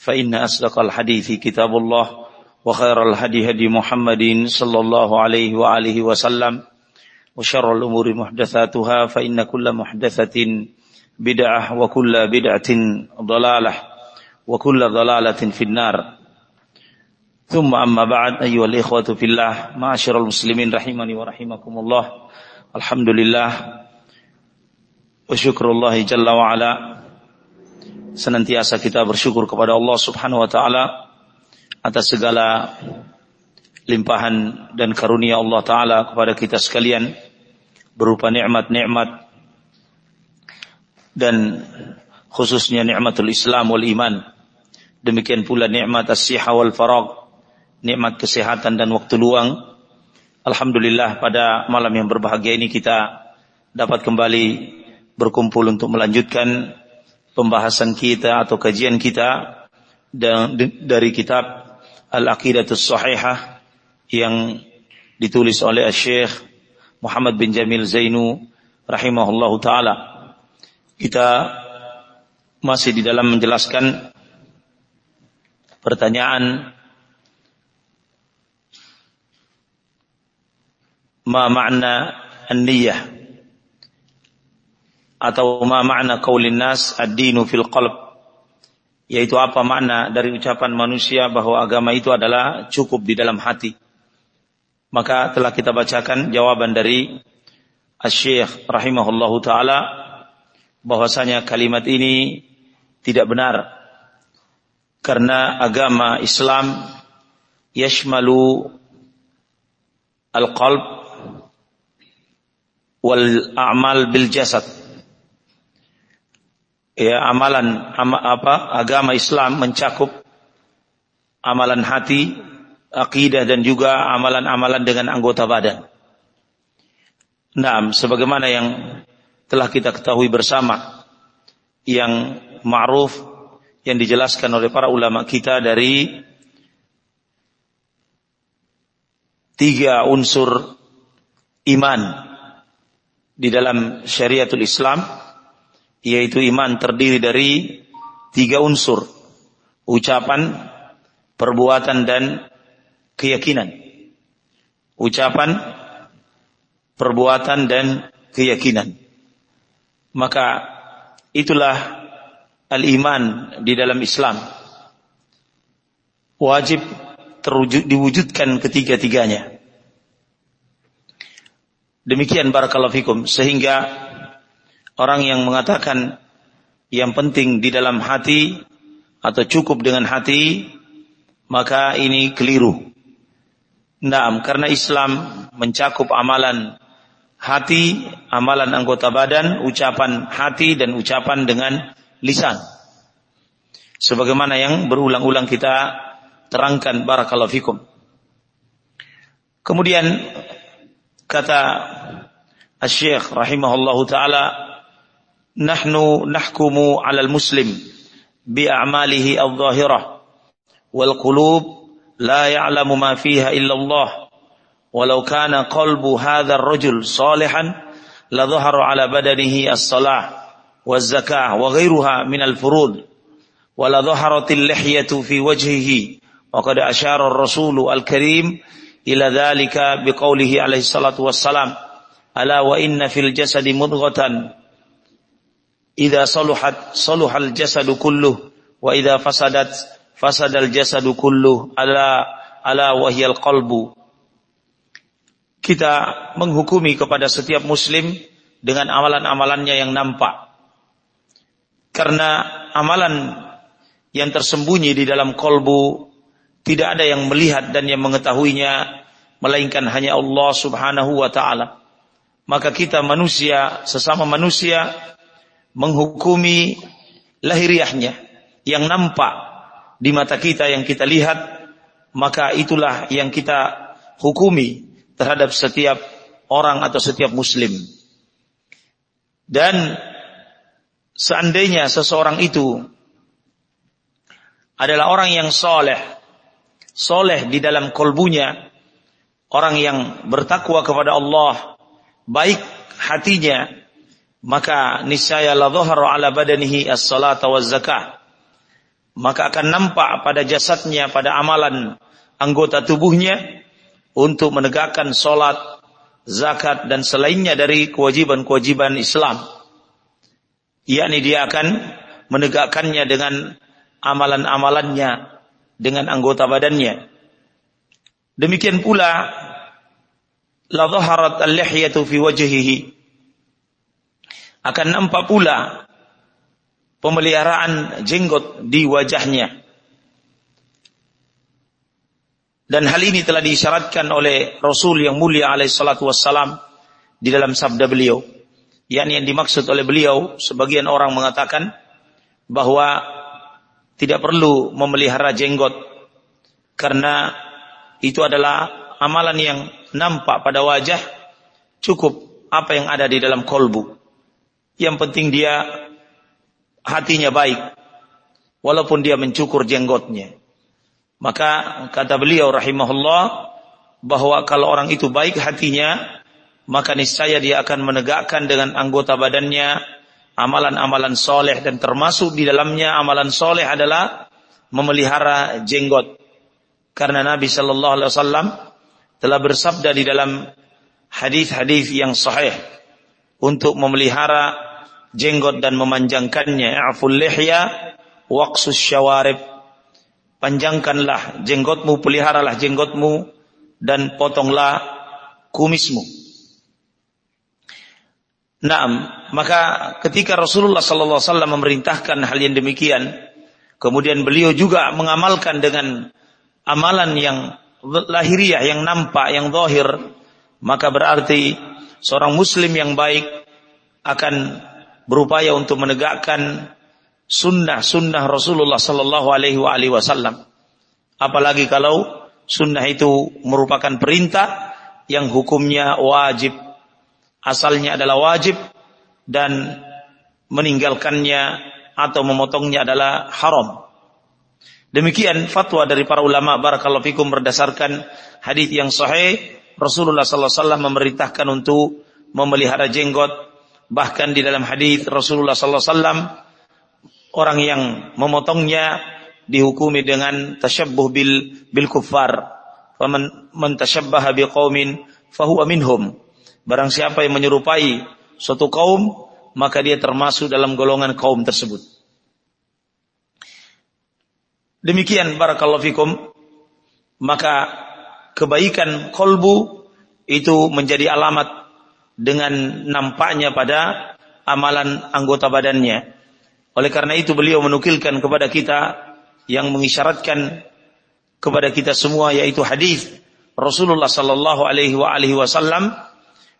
فإن أصدق الحديث كتاب الله وخير الهدي هدي محمد صلى الله عليه وآله وسلم وشر الأمور محدثاتها فإن كل محدثة بدعة وكل بدعة ضلالة وكل ضلالة في النار ثم أما بعد أيها الإخوة في الله معاشر المسلمين رحمني ورحمكم الله الحمد لله وشكر الله جل وعلا senantiasa kita bersyukur kepada Allah Subhanahu wa taala atas segala limpahan dan karunia Allah taala kepada kita sekalian berupa nikmat-nikmat dan khususnya nikmatul Islam wal iman. Demikian pula nikmat as-siha wal farag, nikmat kesehatan dan waktu luang. Alhamdulillah pada malam yang berbahagia ini kita dapat kembali berkumpul untuk melanjutkan pembahasan kita atau kajian kita dari kitab Al-Aqidatus Sahihah yang ditulis oleh Syekh Muhammad bin Jamil Zainu rahimahullahu taala. Kita masih di dalam menjelaskan pertanyaan ma makna an-niyah atau ma makna qaulin nas ad-dinu fil qalb. Yaitu apa makna dari ucapan manusia bahwa agama itu adalah cukup di dalam hati. Maka telah kita bacakan jawaban dari Asy-Syaikh rahimahullahu taala bahwasanya kalimat ini tidak benar. Karena agama Islam yashmalu al-qalb wal a'mal bil jasad ya amalan ama, apa agama Islam mencakup amalan hati, akidah dan juga amalan-amalan dengan anggota badan. Nah, sebagaimana yang telah kita ketahui bersama yang ma'ruf yang dijelaskan oleh para ulama kita dari tiga unsur iman di dalam syariatul Islam yaitu iman terdiri dari tiga unsur ucapan, perbuatan dan keyakinan. Ucapan, perbuatan dan keyakinan. Maka itulah al-iman di dalam Islam. Wajib terwujud, diwujudkan ketiga-tiganya. Demikian barakallahu fikum sehingga orang yang mengatakan yang penting di dalam hati atau cukup dengan hati maka ini keliru. Naam, karena Islam mencakup amalan hati, amalan anggota badan, ucapan hati dan ucapan dengan lisan. Sebagaimana yang berulang-ulang kita terangkan barakallahu fikum. Kemudian kata Asy-Syaikh rahimahullahu taala نحن نحكم على المسلم بأعماله الظاهرة والقلوب لا يعلم ما فيها إلا الله. ولو كان قلب هذا الرجل صالحا لظهر على بدنه الصلاة والزكاة وغيرها من الفروض. ولظهرت اللحية في وجهه. وقد أشار الرسول الكريم إلى ذلك بقوله عليه الصلاة والسلام ألا وإن في الجسد مضغة Idza saluhat saluhal jasadu kulluh wa idza fasadat fasadal jasadu kulluh ala ala wahyal qalbu. Kita menghukumi kepada setiap muslim dengan amalan-amalannya yang nampak. Karena amalan yang tersembunyi di dalam kolbu tidak ada yang melihat dan yang mengetahuinya melainkan hanya Allah Subhanahu wa taala. Maka kita manusia sesama manusia menghukumi lahiriahnya yang nampak di mata kita yang kita lihat maka itulah yang kita hukumi terhadap setiap orang atau setiap muslim. Dan seandainya seseorang itu adalah orang yang soleh, soleh di dalam kolbunya, orang yang bertakwa kepada Allah, baik hatinya, maka niscaya la dhahara ala badanihi as-salata zakah. Maka akan nampak pada jasadnya, pada amalan anggota tubuhnya untuk menegakkan solat, zakat dan selainnya dari kewajiban-kewajiban Islam. Yakni dia akan menegakkannya dengan amalan-amalannya, dengan anggota badannya. Demikian pula la dhaharat al-lihyatu fi wajhihi akan nampak pula pemeliharaan jenggot di wajahnya. Dan hal ini telah disyaratkan oleh Rasul yang mulia alaihissalatu wassalam di dalam sabda beliau. yakni yang dimaksud oleh beliau, sebagian orang mengatakan bahwa tidak perlu memelihara jenggot karena itu adalah amalan yang nampak pada wajah cukup apa yang ada di dalam kolbu. Yang penting dia hatinya baik walaupun dia mencukur jenggotnya. Maka kata beliau rahimahullah bahwa kalau orang itu baik hatinya maka niscaya dia akan menegakkan dengan anggota badannya amalan-amalan soleh dan termasuk di dalamnya amalan soleh adalah memelihara jenggot. Karena Nabi Shallallahu Alaihi Wasallam telah bersabda di dalam hadis-hadis yang sahih untuk memelihara jenggot dan memanjangkannya. Aful lihya waqsus syawarib. Panjangkanlah jenggotmu, peliharalah jenggotmu dan potonglah kumismu. Naam, maka ketika Rasulullah sallallahu alaihi wasallam memerintahkan hal yang demikian, kemudian beliau juga mengamalkan dengan amalan yang lahiriah yang nampak, yang zahir, maka berarti seorang muslim yang baik akan berupaya untuk menegakkan sunnah-sunnah Rasulullah sallallahu alaihi wasallam. Apalagi kalau sunnah itu merupakan perintah yang hukumnya wajib. Asalnya adalah wajib dan meninggalkannya atau memotongnya adalah haram. Demikian fatwa dari para ulama barakallahu fikum berdasarkan hadis yang sahih Rasulullah sallallahu alaihi wasallam memerintahkan untuk memelihara jenggot bahkan di dalam hadis Rasulullah sallallahu alaihi wasallam orang yang memotongnya dihukumi dengan tasyabbuh bil bil kuffar. Faman man tasyabbaha biqaumin fahuwa minhum. Barang siapa yang menyerupai suatu kaum maka dia termasuk dalam golongan kaum tersebut. Demikian barakallahu fikum. Maka kebaikan kolbu itu menjadi alamat dengan nampaknya pada amalan anggota badannya. Oleh karena itu beliau menukilkan kepada kita yang mengisyaratkan kepada kita semua yaitu hadis Rasulullah sallallahu alaihi wasallam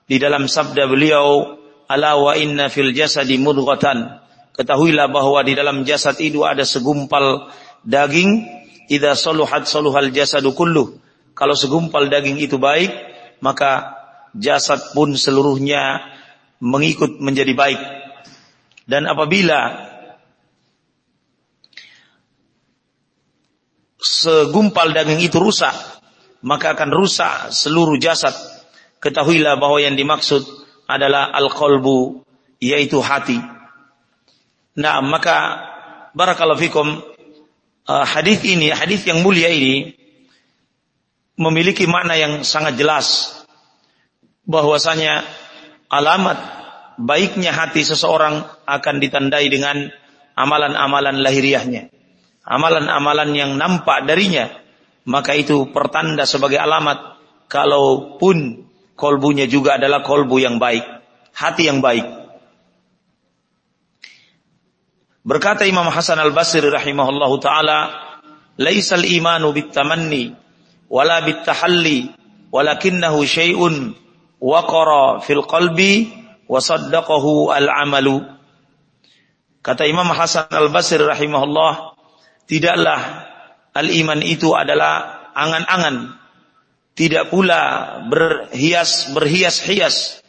di dalam sabda beliau ala wa inna fil jasadi mudghatan ketahuilah bahwa di dalam jasad itu ada segumpal daging idza saluhat saluhal jasadu kulluh. Kalau segumpal daging itu baik, maka jasad pun seluruhnya mengikut menjadi baik. Dan apabila segumpal daging itu rusak, maka akan rusak seluruh jasad. Ketahuilah bahwa yang dimaksud adalah al-qalbu, yaitu hati. Nah, maka barakallahu fikum uh, hadis ini, hadis yang mulia ini memiliki makna yang sangat jelas bahwasanya alamat baiknya hati seseorang akan ditandai dengan amalan-amalan lahiriahnya. Amalan-amalan yang nampak darinya, maka itu pertanda sebagai alamat kalaupun kolbunya juga adalah kolbu yang baik, hati yang baik. Berkata Imam Hasan Al-Basri rahimahullahu taala, "Laisal imanu bitamanni wala bitahalli, walakinnahu syai'un waqara fil qalbi wa saddaqahu al-amalu." Kata Imam Hasan Al-Basri rahimahullah, tidaklah al-iman itu adalah angan-angan, tidak pula berhias berhias-hias.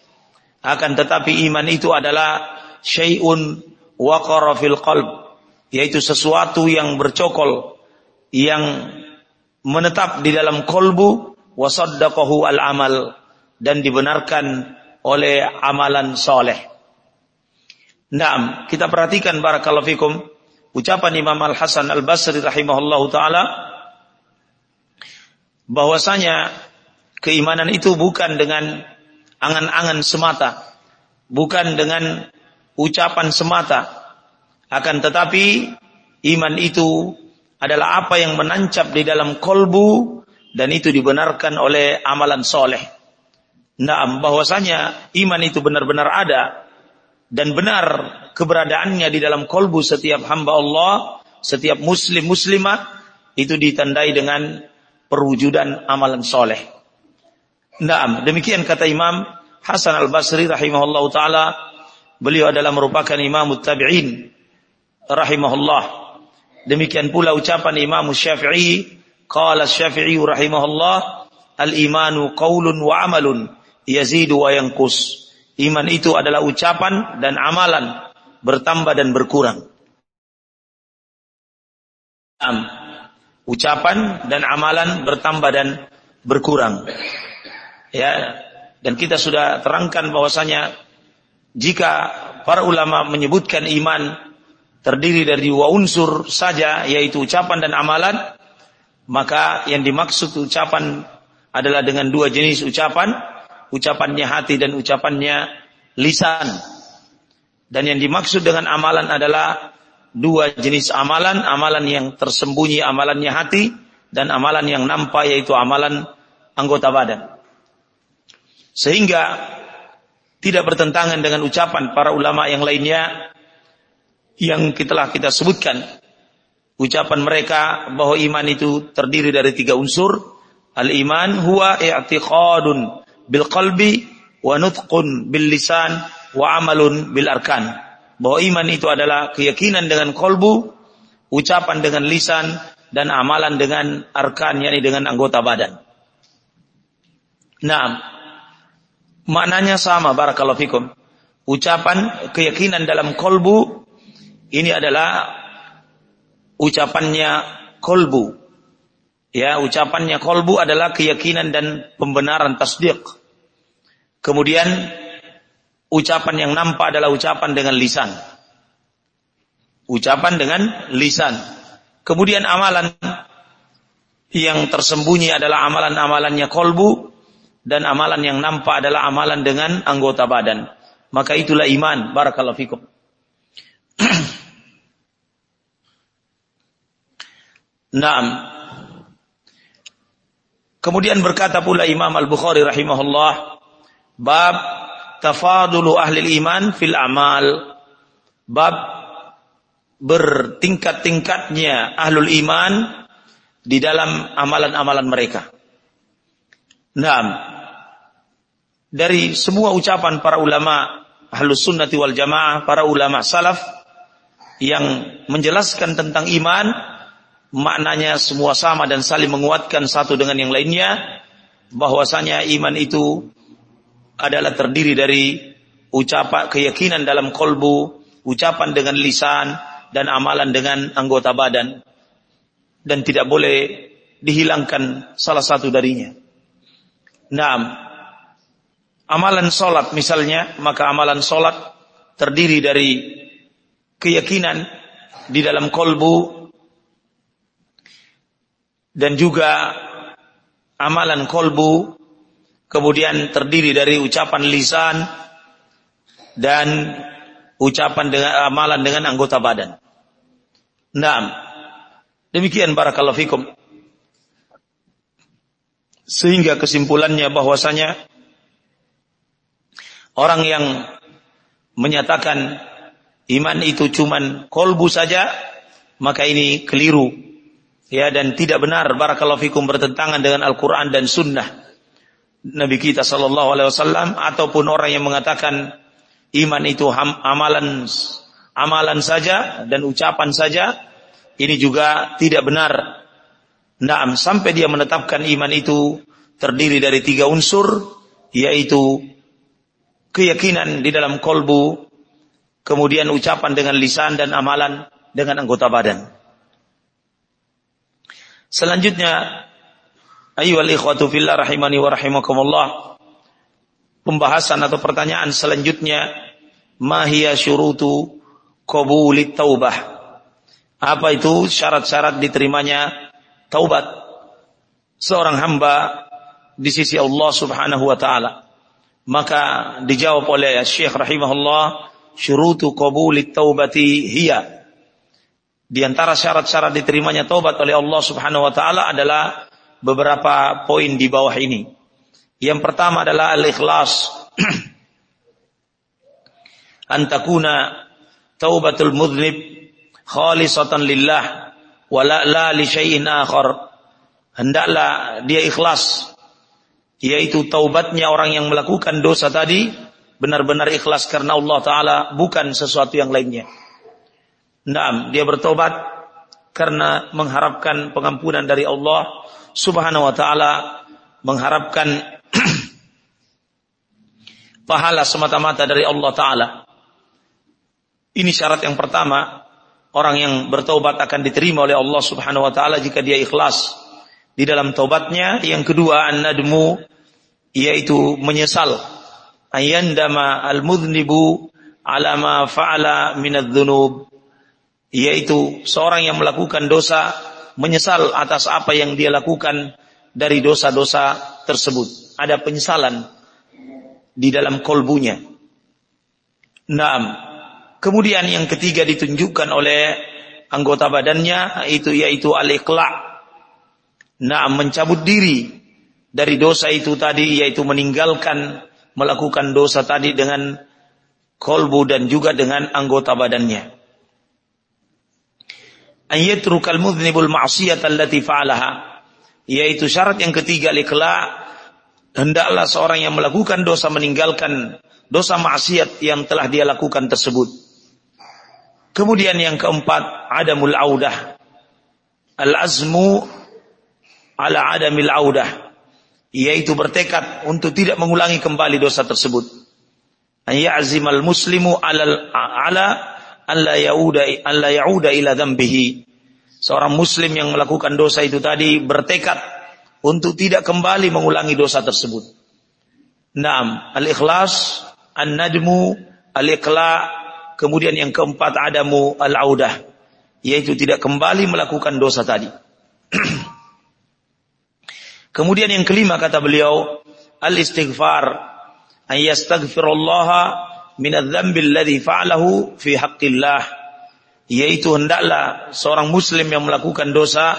Akan tetapi iman itu adalah syai'un waqara fil qalb, yaitu sesuatu yang bercokol yang menetap di dalam kolbu wasaddaqahu al amal dan dibenarkan oleh amalan soleh. Naam, kita perhatikan barakallahu fikum ucapan Imam Al Hasan Al Basri rahimahullahu taala bahwasanya keimanan itu bukan dengan angan-angan semata, bukan dengan ucapan semata, akan tetapi iman itu adalah apa yang menancap di dalam kolbu dan itu dibenarkan oleh amalan soleh. Nah, bahwasanya iman itu benar-benar ada dan benar keberadaannya di dalam kolbu setiap hamba Allah, setiap muslim muslimah itu ditandai dengan perwujudan amalan soleh. Nah, demikian kata Imam Hasan Al Basri rahimahullah taala. Beliau adalah merupakan Imam Tabi'in rahimahullah. Demikian pula ucapan Imam Syafi'i Qala Syafi'i rahimahullah, al-imanu qaulun wa amalun yazidu wa yanqus. Iman itu adalah ucapan dan amalan bertambah dan berkurang. Ucapan dan amalan bertambah dan berkurang. Ya, dan kita sudah terangkan bahwasanya jika para ulama menyebutkan iman terdiri dari dua unsur saja yaitu ucapan dan amalan maka yang dimaksud ucapan adalah dengan dua jenis ucapan, ucapannya hati dan ucapannya lisan. Dan yang dimaksud dengan amalan adalah dua jenis amalan, amalan yang tersembunyi amalannya hati dan amalan yang nampak yaitu amalan anggota badan. Sehingga tidak bertentangan dengan ucapan para ulama yang lainnya yang telah kita sebutkan ucapan mereka bahwa iman itu terdiri dari tiga unsur. Al-iman huwa i'tiqadun bil qalbi wa nutqun bil lisan wa amalun bil arkan. Bahwa iman itu adalah keyakinan dengan kolbu, ucapan dengan lisan, dan amalan dengan arkan, yakni dengan anggota badan. Nah, maknanya sama, barakallahu fikum. Ucapan keyakinan dalam kolbu, ini adalah ucapannya kolbu. Ya, ucapannya kolbu adalah keyakinan dan pembenaran tasdik. Kemudian ucapan yang nampak adalah ucapan dengan lisan. Ucapan dengan lisan. Kemudian amalan yang tersembunyi adalah amalan-amalannya kolbu dan amalan yang nampak adalah amalan dengan anggota badan. Maka itulah iman. Barakallahu fikum. Naam. Kemudian berkata pula Imam Al-Bukhari rahimahullah, bab tafadulu ahli iman fil amal. Bab bertingkat-tingkatnya ahlul iman di dalam amalan-amalan mereka. Naam. Dari semua ucapan para ulama ahlus sunnati wal jamaah, para ulama salaf yang menjelaskan tentang iman, maknanya semua sama dan saling menguatkan satu dengan yang lainnya bahwasanya iman itu adalah terdiri dari ucapan keyakinan dalam kolbu, ucapan dengan lisan dan amalan dengan anggota badan dan tidak boleh dihilangkan salah satu darinya. Nah, amalan solat misalnya, maka amalan solat terdiri dari keyakinan di dalam kolbu, dan juga amalan kolbu kemudian terdiri dari ucapan lisan dan ucapan dengan amalan dengan anggota badan. Naam. Demikian barakallahu fikum. Sehingga kesimpulannya bahwasanya orang yang menyatakan iman itu cuman kolbu saja, maka ini keliru ya dan tidak benar barakallahu fikum bertentangan dengan Al-Qur'an dan sunnah Nabi kita sallallahu alaihi wasallam ataupun orang yang mengatakan iman itu amalan amalan saja dan ucapan saja ini juga tidak benar. Naam, sampai dia menetapkan iman itu terdiri dari tiga unsur, yaitu keyakinan di dalam kolbu, kemudian ucapan dengan lisan dan amalan dengan anggota badan. Selanjutnya, ayyuhal ikhwatu fillah rahimani wa rahimakumullah. Pembahasan atau pertanyaan selanjutnya, mahia syurutu qabulit taubah. Apa itu syarat-syarat diterimanya taubat seorang hamba di sisi Allah Subhanahu wa taala. Maka dijawab oleh Syekh rahimahullah, syurutu qabulit taubati hiya. Di antara syarat-syarat diterimanya taubat oleh Allah Subhanahu wa taala adalah beberapa poin di bawah ini. Yang pertama adalah al-ikhlas. Antakuna taubatul mudhnib khalisatan lillah wala la li syai'in akhar. Hendaklah dia ikhlas yaitu taubatnya orang yang melakukan dosa tadi benar-benar ikhlas karena Allah taala bukan sesuatu yang lainnya. Naam, dia bertobat karena mengharapkan pengampunan dari Allah Subhanahu wa taala, mengharapkan pahala semata-mata dari Allah taala. Ini syarat yang pertama orang yang bertaubat akan diterima oleh Allah Subhanahu wa taala jika dia ikhlas di dalam taubatnya. Yang kedua, an-nadmu yaitu menyesal. Ayandama al-mudhnibu ala ma fa'ala min dzunub yaitu seorang yang melakukan dosa menyesal atas apa yang dia lakukan dari dosa-dosa tersebut. Ada penyesalan di dalam kolbunya. Naam, Kemudian yang ketiga ditunjukkan oleh anggota badannya itu yaitu al-iqla. Nah, mencabut diri dari dosa itu tadi yaitu meninggalkan melakukan dosa tadi dengan kolbu dan juga dengan anggota badannya. Ayyatrukal mudhnibul ma'siyat allati fa'alaha. Yaitu syarat yang ketiga al-iqla hendaklah seorang yang melakukan dosa meninggalkan dosa maksiat yang telah dia lakukan tersebut. Kemudian yang keempat, adamul audah. Al-azmu ala adamil audah. Yaitu bertekad untuk tidak mengulangi kembali dosa tersebut. al muslimu ala ala alla yauda alla yauda ila dzambihi. Seorang muslim yang melakukan dosa itu tadi bertekad untuk tidak kembali mengulangi dosa tersebut. Naam, al-ikhlas, an-nadmu, al-iqla' Kemudian yang keempat adamu al-audah, yaitu tidak kembali melakukan dosa tadi. Kemudian yang kelima kata beliau, al-istighfar, an yastaghfirullaha min adz-dzambi alladhi fa'alahu fi haqqillah, yaitu hendaklah seorang muslim yang melakukan dosa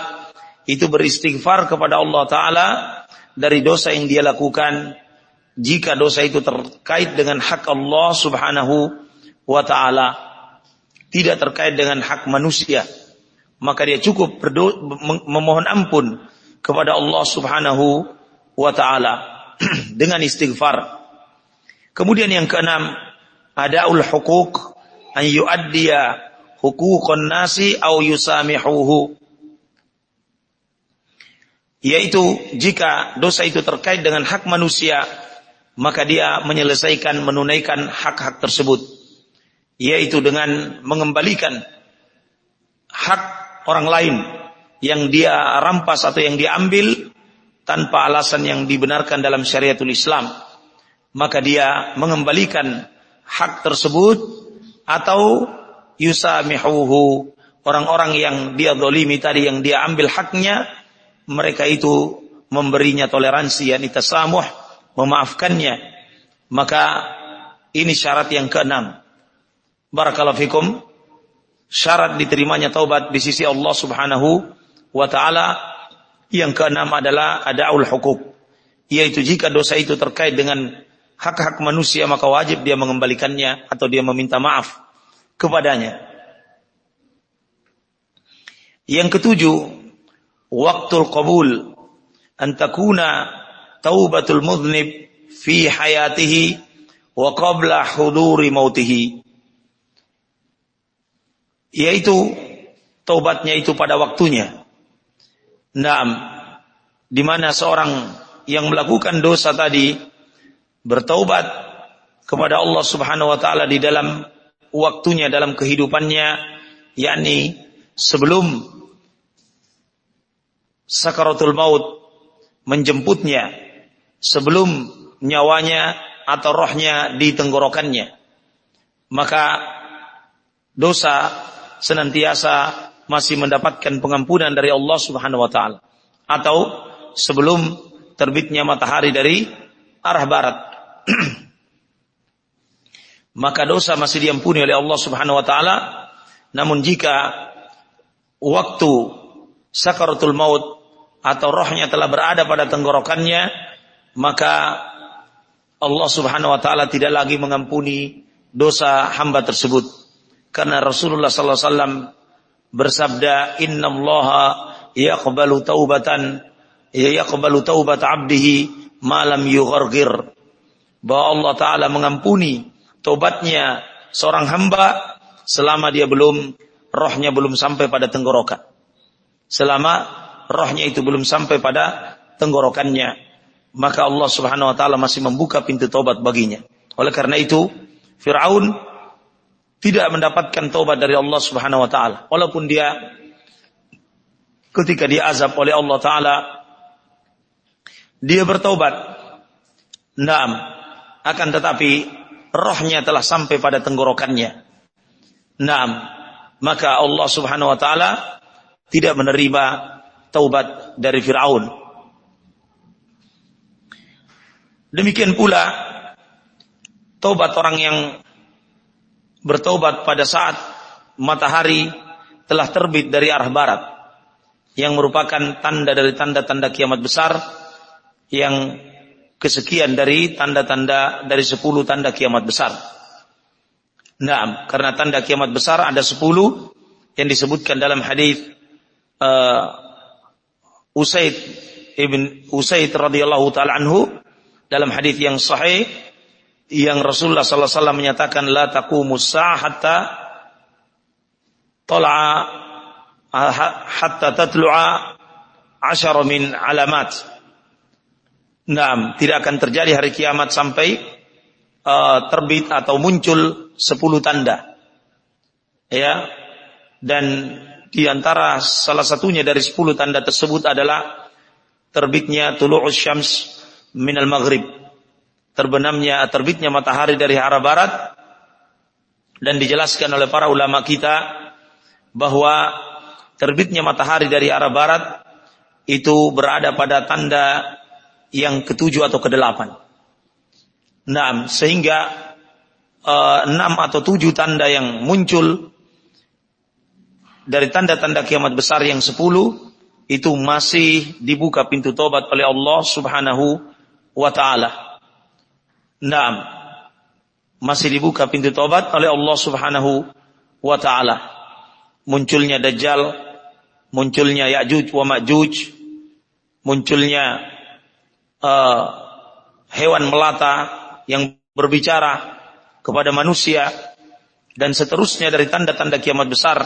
itu beristighfar kepada Allah taala dari dosa yang dia lakukan jika dosa itu terkait dengan hak Allah Subhanahu wa taala tidak terkait dengan hak manusia maka dia cukup memohon ampun kepada Allah Subhanahu wa taala dengan istighfar. Kemudian yang keenam, adaul hukuk an yuaddiya hukukun nasi au yusamihuhu. Yaitu jika dosa itu terkait dengan hak manusia, maka dia menyelesaikan menunaikan hak-hak tersebut yaitu dengan mengembalikan hak orang lain yang dia rampas atau yang diambil tanpa alasan yang dibenarkan dalam syariatul Islam maka dia mengembalikan hak tersebut atau yusamihuhu orang-orang yang dia dolimi tadi yang dia ambil haknya mereka itu memberinya toleransi yakni tasamuh memaafkannya maka ini syarat yang keenam Barakallahu fikum. Syarat diterimanya taubat di sisi Allah Subhanahu wa taala yang keenam adalah adaul hukuk. Yaitu jika dosa itu terkait dengan hak-hak manusia maka wajib dia mengembalikannya atau dia meminta maaf kepadanya. Yang ketujuh, waktul qabul antakuna taubatul mudhnib fi hayatihi wa qabla huduri mautihi yaitu taubatnya itu pada waktunya Naam, di mana seorang yang melakukan dosa tadi bertaubat kepada Allah Subhanahu wa taala di dalam waktunya dalam kehidupannya yakni sebelum sakaratul maut menjemputnya sebelum nyawanya atau rohnya di tenggorokannya maka dosa senantiasa masih mendapatkan pengampunan dari Allah Subhanahu wa taala atau sebelum terbitnya matahari dari arah barat maka dosa masih diampuni oleh Allah Subhanahu wa taala. Namun jika waktu sakaratul maut atau rohnya telah berada pada tenggorokannya maka Allah Subhanahu wa taala tidak lagi mengampuni dosa hamba tersebut. Karena Rasulullah sallallahu alaihi wasallam bersabda innallaha yaqbalu taubatan ya yaqbalu taubat 'abdihi ma lam yughargir bahwa Allah taala mengampuni tobatnya seorang hamba selama dia belum rohnya belum sampai pada tenggorokan. Selama rohnya itu belum sampai pada tenggorokannya maka Allah Subhanahu wa taala masih membuka pintu taubat baginya. Oleh karena itu Firaun tidak mendapatkan taubat dari Allah Subhanahu wa taala. Walaupun dia ketika dia azab oleh Allah taala dia bertaubat. Naam akan tetapi rohnya telah sampai pada tenggorokannya. Naam. Maka Allah Subhanahu wa taala tidak menerima taubat dari Firaun. Demikian pula taubat orang yang bertobat pada saat matahari telah terbit dari arah barat yang merupakan tanda dari tanda-tanda kiamat besar yang kesekian dari tanda-tanda dari sepuluh tanda kiamat besar. Nah, karena tanda kiamat besar ada sepuluh yang disebutkan dalam hadis uh, Usaid ibn Usaid radhiyallahu taala anhu dalam hadis yang sahih yang Rasulullah sallallahu alaihi wasallam menyatakan la taqumu hatta tala'a hatta tatlu'a asyara min alamat. Naam, tidak akan terjadi hari kiamat sampai uh, terbit atau muncul sepuluh tanda. Ya. Dan di antara salah satunya dari sepuluh tanda tersebut adalah terbitnya tulu'us syams minal maghrib terbenamnya terbitnya matahari dari arah barat dan dijelaskan oleh para ulama kita bahwa terbitnya matahari dari arah barat itu berada pada tanda yang ketujuh atau kedelapan. Nah, sehingga uh, enam atau tujuh tanda yang muncul dari tanda-tanda kiamat besar yang sepuluh itu masih dibuka pintu tobat oleh Allah Subhanahu wa taala. Naam. Masih dibuka pintu tobat oleh Allah Subhanahu wa taala. Munculnya Dajjal, munculnya Ya'juj wa Ma'juj, munculnya uh, hewan melata yang berbicara kepada manusia dan seterusnya dari tanda-tanda kiamat besar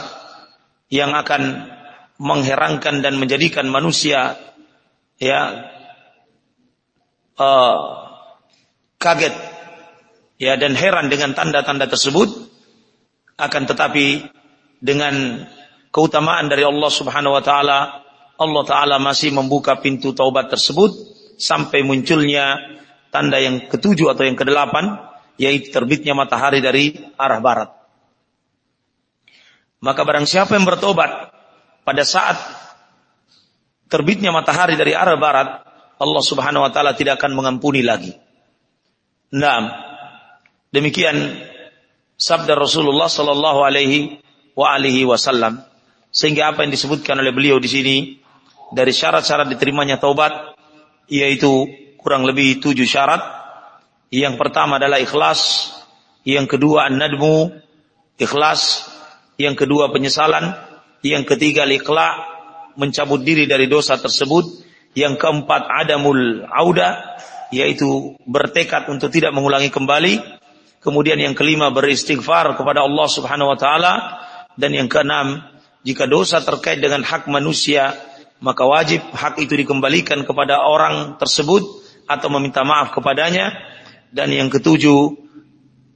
yang akan mengherankan dan menjadikan manusia ya uh, kaget ya dan heran dengan tanda-tanda tersebut akan tetapi dengan keutamaan dari Allah Subhanahu wa taala Allah taala masih membuka pintu taubat tersebut sampai munculnya tanda yang ketujuh atau yang kedelapan yaitu terbitnya matahari dari arah barat. Maka barang siapa yang bertobat pada saat terbitnya matahari dari arah barat, Allah Subhanahu wa taala tidak akan mengampuni lagi. Naam. Demikian sabda Rasulullah sallallahu alaihi wa alihi wasallam. Sehingga apa yang disebutkan oleh beliau di sini dari syarat-syarat diterimanya taubat yaitu kurang lebih tujuh syarat. Yang pertama adalah ikhlas, yang kedua an-nadmu, ikhlas, yang kedua penyesalan, yang ketiga liqla, mencabut diri dari dosa tersebut, yang keempat adamul auda, yaitu bertekad untuk tidak mengulangi kembali. Kemudian yang kelima beristighfar kepada Allah Subhanahu wa taala. Dan yang keenam jika dosa terkait dengan hak manusia maka wajib hak itu dikembalikan kepada orang tersebut atau meminta maaf kepadanya. Dan yang ketujuh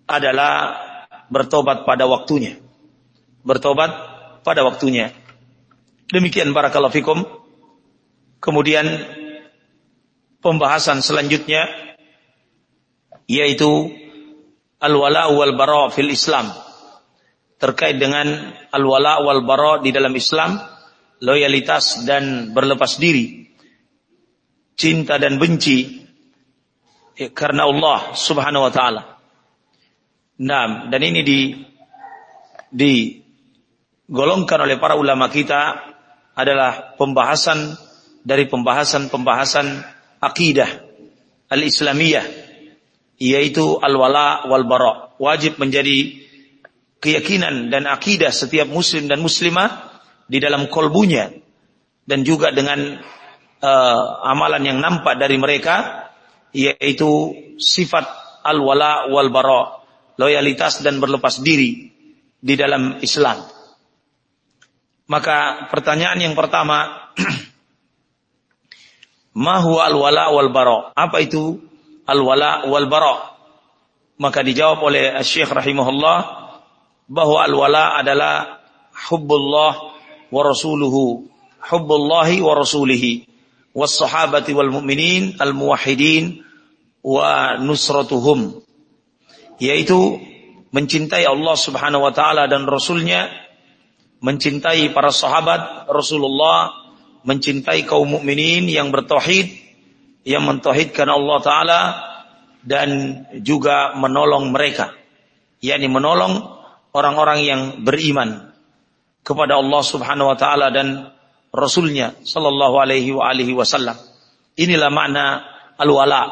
adalah bertobat pada waktunya. Bertobat pada waktunya. Demikian barakallahu fikum. Kemudian pembahasan selanjutnya yaitu al-wala wal bara fil Islam. Terkait dengan al-wala wal bara di dalam Islam, loyalitas dan berlepas diri, cinta dan benci ya, karena Allah Subhanahu wa taala. Nah, dan ini di digolongkan oleh para ulama kita adalah pembahasan dari pembahasan-pembahasan akidah al-islamiyah yaitu al-wala wal bara wajib menjadi keyakinan dan akidah setiap muslim dan muslimah di dalam kolbunya dan juga dengan uh, amalan yang nampak dari mereka yaitu sifat al-wala wal bara loyalitas dan berlepas diri di dalam Islam. Maka pertanyaan yang pertama Ma huwa al-wala wal bara? Apa itu al-wala wal bara? Maka dijawab oleh Syekh rahimahullah bahwa al-wala adalah hubbullah wa rasuluhu hubbullahi wa rasulihi was sahabati wal mu'minin al muwahhidin wa nusratuhum. Yaitu mencintai Allah Subhanahu wa taala dan rasulnya mencintai para sahabat Rasulullah mencintai kaum mukminin yang bertauhid yang mentauhidkan Allah taala dan juga menolong mereka. Yakni menolong orang-orang yang beriman kepada Allah Subhanahu wa taala dan Rasulnya sallallahu alaihi wa alihi wasallam. Inilah makna al-wala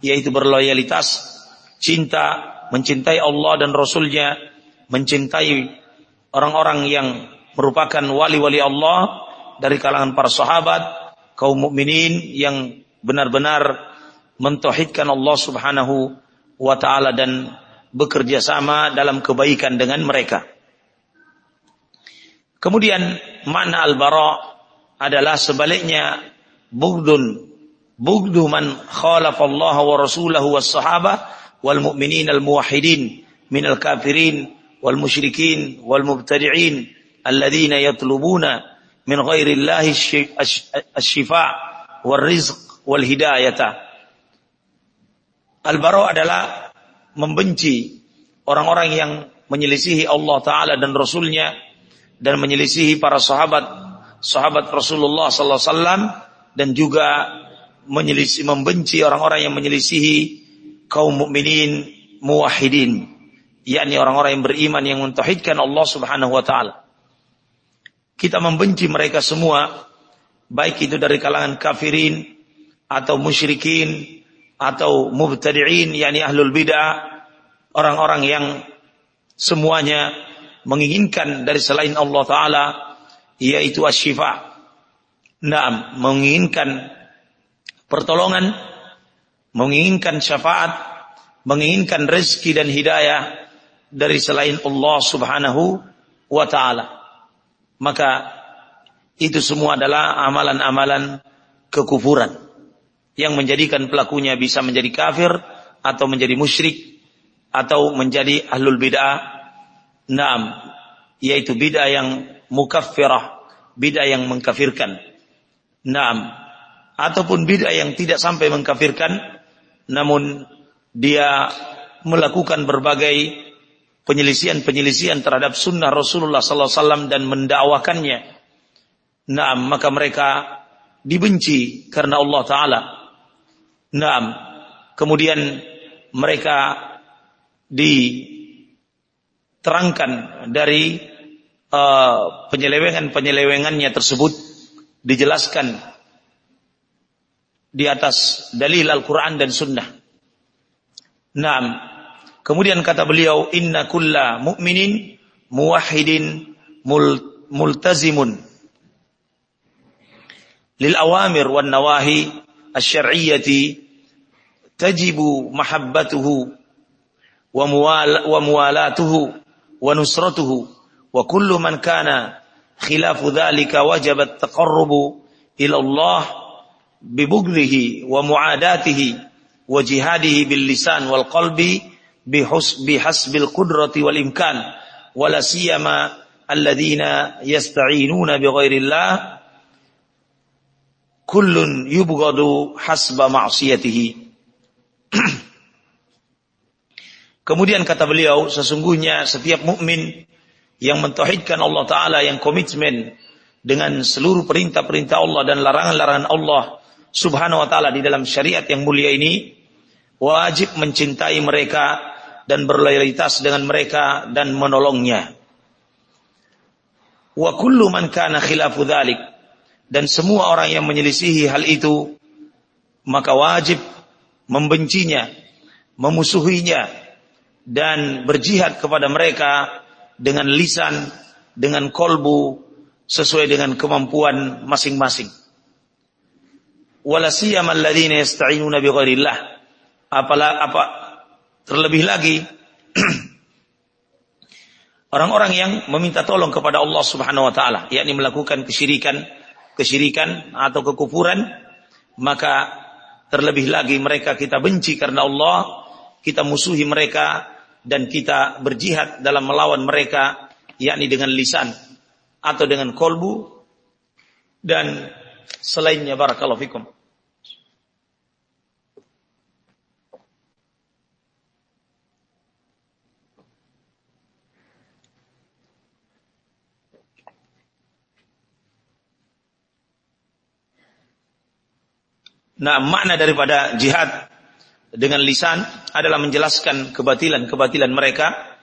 yaitu berloyalitas, cinta, mencintai Allah dan Rasulnya, mencintai orang-orang yang merupakan wali-wali Allah dari kalangan para sahabat, kaum mukminin yang benar-benar mentauhidkan Allah Subhanahu wa taala dan bekerja sama dalam kebaikan dengan mereka. Kemudian makna al-bara adalah sebaliknya. Bugdun bugdu man Allah wa rasulahu was sahabah wal mu'minin al muwahhidin min al kafirin wal musyrikin wal mubtadi'in alladhina yatlubuna min ghairi Allah asy-syifa wal rizq wal hidayata. Al-bara adalah membenci orang-orang yang menyelisihi Allah Ta'ala dan Rasulnya dan menyelisihi para sahabat sahabat Rasulullah sallallahu alaihi wasallam dan juga menyelisih membenci orang-orang yang menyelisihi kaum mukminin muwahhidin yakni orang-orang yang beriman yang mentauhidkan Allah Subhanahu wa taala. Kita membenci mereka semua baik itu dari kalangan kafirin atau musyrikin atau mubtadi'in yakni ahlul bidah orang-orang yang semuanya menginginkan dari selain Allah Ta'ala yaitu asyifa. Naam, menginginkan pertolongan, menginginkan syafaat, menginginkan rezeki dan hidayah dari selain Allah Subhanahu wa taala. Maka itu semua adalah amalan-amalan kekufuran yang menjadikan pelakunya bisa menjadi kafir atau menjadi musyrik atau menjadi ahlul bid'ah Naam, yaitu bid'ah yang mukaffirah, bid'ah yang mengkafirkan. Naam, ataupun bid'ah yang tidak sampai mengkafirkan, namun dia melakukan berbagai penyelisian-penyelisian terhadap sunnah Rasulullah SAW dan mendakwakannya. Naam, maka mereka dibenci karena Allah Ta'ala. Naam, kemudian mereka di terangkan dari uh, penyelewengan-penyelewengannya tersebut dijelaskan di atas dalil Al-Quran dan Sunnah. Naam. Kemudian kata beliau, Inna kulla mu'minin muwahidin mul, multazimun lil awamir wan nawahi asy-syar'iyyati tajibu mahabbatuhu wa muwalatuhu wa nusratuhu wa kullu man kana khilafu dhalika wajaba at-taqarrubu ila Allah bibughdhihi wa mu'adatihi wa jihadihi bil lisan wal qalbi bihus bihasbil qudrati wal imkan wala siyama alladhina yasta'inuna bighairillah kullun yubghadu hasba ma'siyatihi Kemudian kata beliau, sesungguhnya setiap mukmin yang mentauhidkan Allah Ta'ala, yang komitmen dengan seluruh perintah-perintah Allah dan larangan-larangan Allah Subhanahu Wa Ta'ala di dalam syariat yang mulia ini, wajib mencintai mereka dan berloyalitas dengan mereka dan menolongnya. Wa kullu man kana khilafu dhalik. Dan semua orang yang menyelisihi hal itu, maka wajib membencinya, memusuhinya, dan berjihad kepada mereka dengan lisan, dengan kolbu, sesuai dengan kemampuan masing-masing. Walasiyam alladzina yasta'inuna bighairillah. Apalah apa terlebih lagi orang-orang yang meminta tolong kepada Allah Subhanahu wa taala, yakni melakukan kesyirikan, kesyirikan atau kekufuran, maka terlebih lagi mereka kita benci karena Allah kita musuhi mereka dan kita berjihad dalam melawan mereka yakni dengan lisan atau dengan kolbu dan selainnya barakallahu fikum. Nah, makna daripada jihad dengan lisan adalah menjelaskan kebatilan-kebatilan mereka,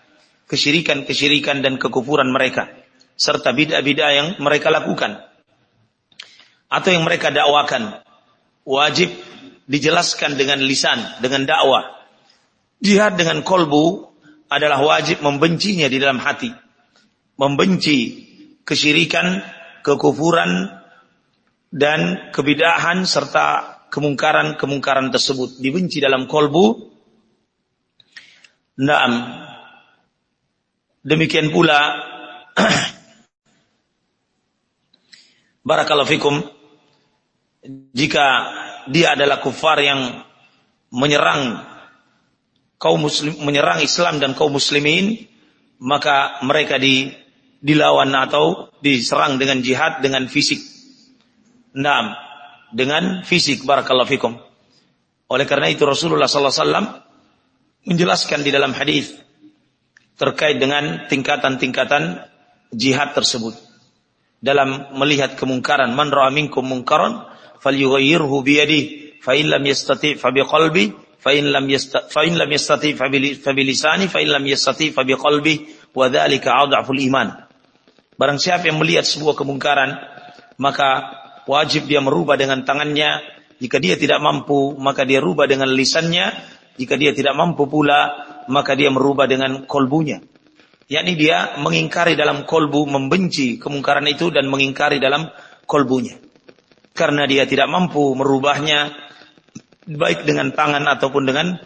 kesyirikan-kesyirikan dan kekufuran mereka, serta bid'ah-bid'ah yang mereka lakukan atau yang mereka dakwakan. Wajib dijelaskan dengan lisan, dengan dakwah. Jihad dengan kolbu adalah wajib membencinya di dalam hati. Membenci kesyirikan, kekufuran, dan kebidahan serta kemungkaran-kemungkaran tersebut dibenci dalam kolbu. Naam. Demikian pula Barakallahu fikum jika dia adalah kufar yang menyerang kaum muslim menyerang Islam dan kaum muslimin maka mereka di dilawan atau diserang dengan jihad dengan fisik. Naam dengan fisik barakallahu fikum. Oleh karena itu Rasulullah sallallahu alaihi wasallam menjelaskan di dalam hadis terkait dengan tingkatan-tingkatan jihad tersebut. Dalam melihat kemungkaran, man ra'a minkum munkaran falyughayyirhu bi yadihi, fa in lam yastati' fa bi qalbi, fa in lam yastati' fa in lam yastati' fa bi lisani, fa in lam yastati' fa bi qalbi, wa dzalika adhaful iman. Barang siapa yang melihat sebuah kemungkaran, maka wajib dia merubah dengan tangannya. Jika dia tidak mampu, maka dia rubah dengan lisannya. Jika dia tidak mampu pula, maka dia merubah dengan kolbunya. Yakni dia mengingkari dalam kolbu, membenci kemungkaran itu dan mengingkari dalam kolbunya. Karena dia tidak mampu merubahnya, baik dengan tangan ataupun dengan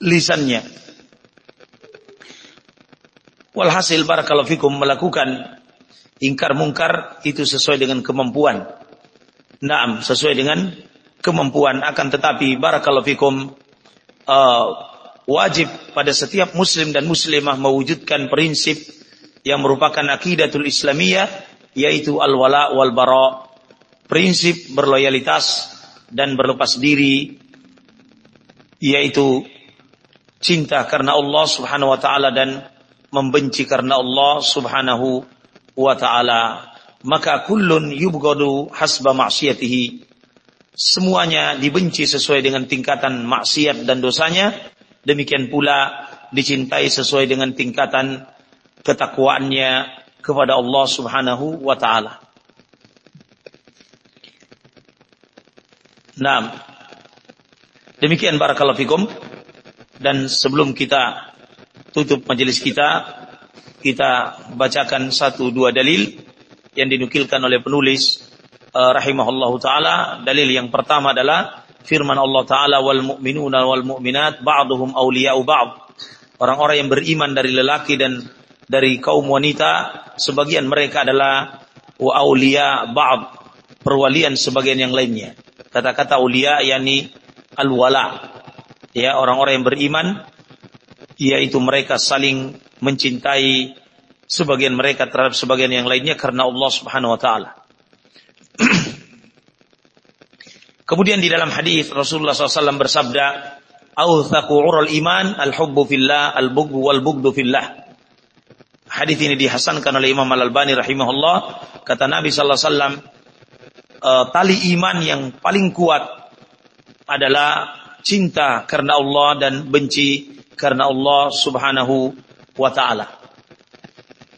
lisannya. Walhasil barakallahu fikum melakukan ingkar mungkar itu sesuai dengan kemampuan. Naam, sesuai dengan kemampuan. Akan tetapi barakallahu fikum uh, wajib pada setiap muslim dan muslimah mewujudkan prinsip yang merupakan akidatul islamiyah yaitu al-wala wal bara prinsip berloyalitas dan berlepas diri yaitu cinta karena Allah Subhanahu wa taala dan membenci karena Allah Subhanahu wa taala maka kullun yubghadu hasba maksiatihi. Semuanya dibenci sesuai dengan tingkatan maksiat dan dosanya, demikian pula dicintai sesuai dengan tingkatan ketakwaannya kepada Allah Subhanahu wa taala. Nah, demikian barakallahu fikum dan sebelum kita tutup majelis kita, kita bacakan satu dua dalil yang dinukilkan oleh penulis uh, rahimahullahu taala. Dalil yang pertama adalah firman Allah taala wal mu'minuna wal mu'minat ba'dhum awliya'u ba'd. Orang-orang yang beriman dari lelaki dan dari kaum wanita sebagian mereka adalah wa awliya ba'd perwalian sebagian yang lainnya. Kata-kata ulia yakni al-wala. Ya, orang-orang yang beriman yaitu mereka saling mencintai sebagian mereka terhadap sebagian yang lainnya karena Allah Subhanahu wa taala. Kemudian di dalam hadis Rasulullah SAW bersabda, "Awthaqu ural iman al-hubbu fillah, al-bughdu wal bughdu fillah." Hadis ini dihasankan oleh Imam Al-Albani rahimahullah. Kata Nabi sallallahu alaihi wasallam, uh, tali iman yang paling kuat adalah cinta karena Allah dan benci karena Allah Subhanahu wa taala.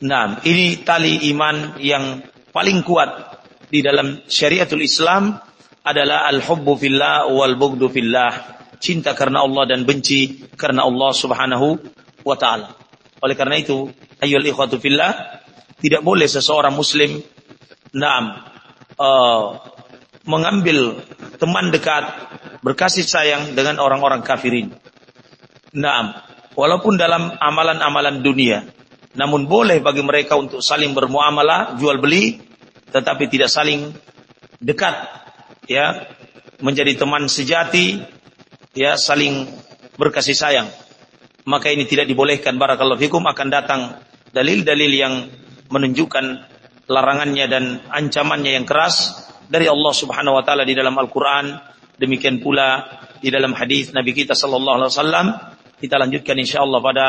Nah, ini tali iman yang paling kuat di dalam syariatul Islam adalah al-hubbu fillah wal bughdu fillah. Cinta karena Allah dan benci karena Allah Subhanahu wa taala. Oleh karena itu, ayyul ikhwatu fillah, tidak boleh seseorang muslim naam uh, mengambil teman dekat berkasih sayang dengan orang-orang kafirin. Naam, walaupun dalam amalan-amalan dunia, namun boleh bagi mereka untuk saling bermuamalah, jual beli, tetapi tidak saling dekat, ya, menjadi teman sejati, ya, saling berkasih sayang. Maka ini tidak dibolehkan barakallahu fikum akan datang dalil-dalil yang menunjukkan larangannya dan ancamannya yang keras dari Allah Subhanahu wa taala di dalam Al-Qur'an, demikian pula di dalam hadis Nabi kita sallallahu alaihi wasallam. Kita lanjutkan insyaallah pada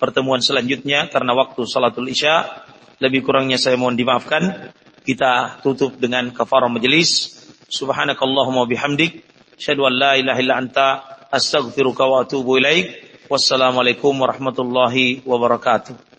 pertemuan selanjutnya karena waktu salatul Isya. Lebih kurangnya saya mohon dimaafkan. Kita tutup dengan kafarah majelis. Subhanakallahumma bihamdik, syadu an la ilaha illa anta astaghfiruka wa atubu ilaik. Wassalamualaikum warahmatullahi wabarakatuh.